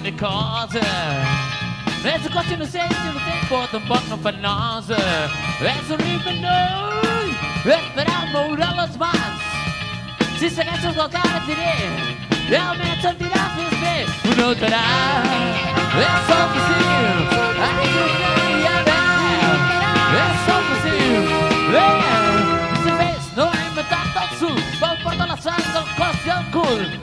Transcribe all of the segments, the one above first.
de causa. És o corte inocente, inocente, bota um pouco no panosa. És o ribeirão, esperar mourelas mais. Se serás os locais, direi. Realmente a tirar fez bem, não terá. É só possível, a gente ia dar. É só possível, é. Se fez, não é metade do sul. Vão para a coração, não costa o culo.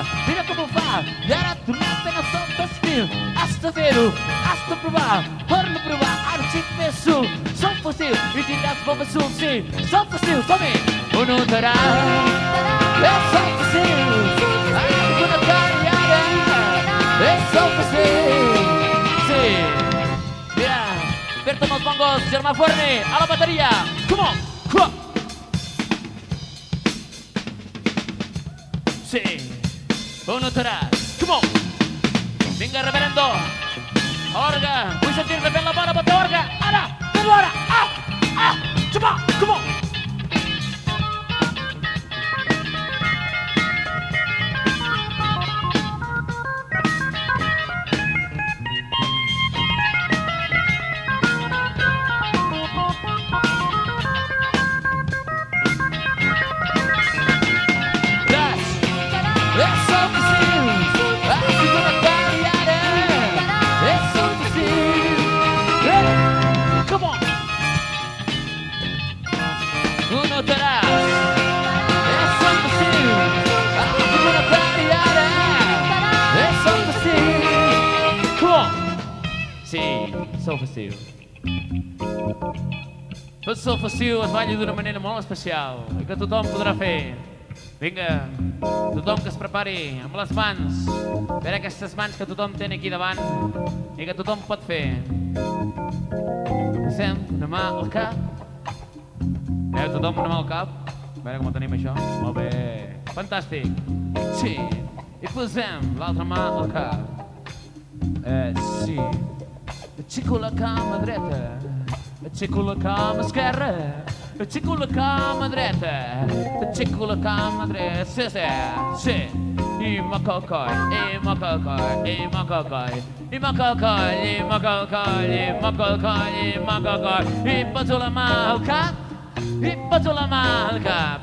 lugar. Mira cómo va. Y ahora tu mente no son dos mil. Hasta cero, hasta probar. Por no probar, ahora sí me su. Son fósil y dirás bombas su sí. Son fósil, tome. Uno dará. Es son fósil. Ahora con la tarea. Es son fósil. Sí. Mira. Berto más bongos, Germán Fuerne. A la batería. Come on. Come on. Sí uno atrás. Come on. Venga, reverendo. Orga. Voy a sentir de la mano, bote Orga. Ahora, ahora. Ah, ah. Come come on. Possível. Tot sol festiu es balla d'una manera molt especial i que tothom podrà fer. Vinga, tothom que es prepari amb les mans, per aquestes mans que tothom té aquí davant i que tothom pot fer. Posem una mà al cap. Veu tothom una mà al cap? A veure com ho tenim això. Molt bé. Fantàstic. Sí. I posem l'altra mà al cap. Eh, sí. Aixeco la cama dreta, aixeco la cama esquerra, aixeco la cama dreta, aixeco la cama dreta, sí, sí, sí. I macocoi, i macocoi, i macocoi, i macocoi, i macocoi, i macocoi, i macocoi, i poso la mà al cap, i poso la mà al cap.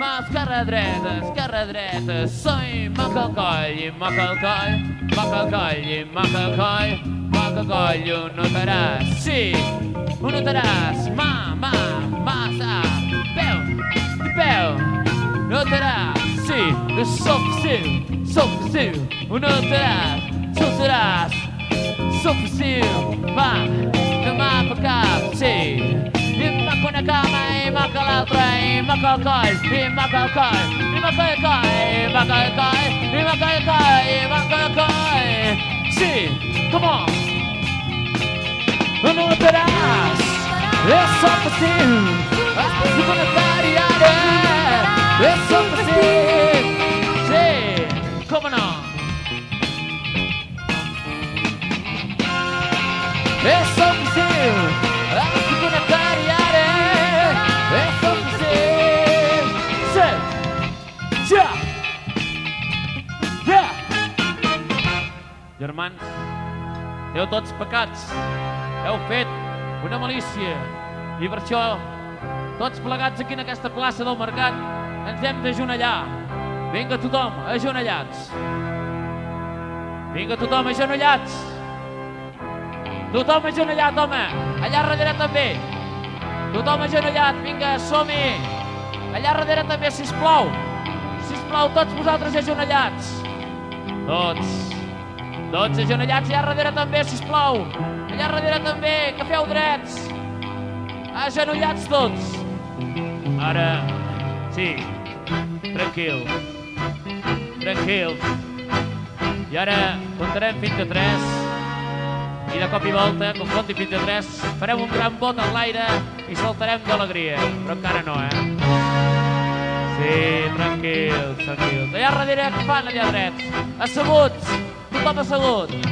Ma esquerra dreta, esquerra dreta, soy macocoi, macocoi, macocoi, macocoi, macocoi, cogolho notarás se o notarás ma ma massa pel de pel notarás se do sofcil sofcil o notarás softerás sofcil ma no mapa cap se Ima kuna kama, ima kalabra, ima kalkai, ima kalkai, ima kalkai, ima kalkai, ima kalkai, ima kalkai. See, come on. romperás É só você A segunda variária É só você Sim, como não? É só você A segunda variária É só você Sim, yeah Yeah Germans, deu todos os heu fet una malícia i per això tots plegats aquí en aquesta plaça del mercat ens hem d'ajonellar. Vinga tothom, ajonellats. Vinga tothom, ajonellats. Tothom ajonellat, home. Allà darrere també. Tothom ajonellat, vinga, som-hi. Allà darrere també, sisplau. Sisplau, tots vosaltres ajonellats. Tots. Tots ajonellats allà darrere també, sisplau. Allà darrere també, que feu drets. Agenollats tots. Ara, sí, tranquil. Tranquil. I ara comptarem fins a tres. I de cop i volta, com compti fins a tres, farem un gran bot en l'aire i saltarem d'alegria. Però encara no, eh? Sí, tranquils, tranquils. Allà darrere què fan allà drets? Asseguts, tothom assegut.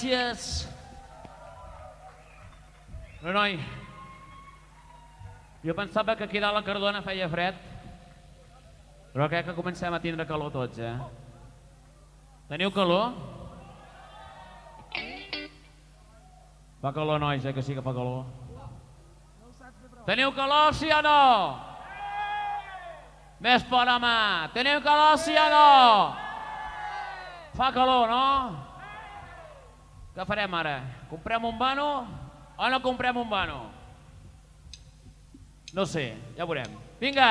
Gràcies. Però, noi, jo pensava que aquí dalt a Cardona feia fred, però crec que comencem a tindre calor tots, eh? Teniu calor? Fa calor, nois, eh, que sí que fa calor. Teniu calor, sí o no? Més por, home. Teniu calor, sí o no? Fa calor, no? Què farem ara? Comprem un vano o no comprem un vano? No sé, ja veurem. Vinga!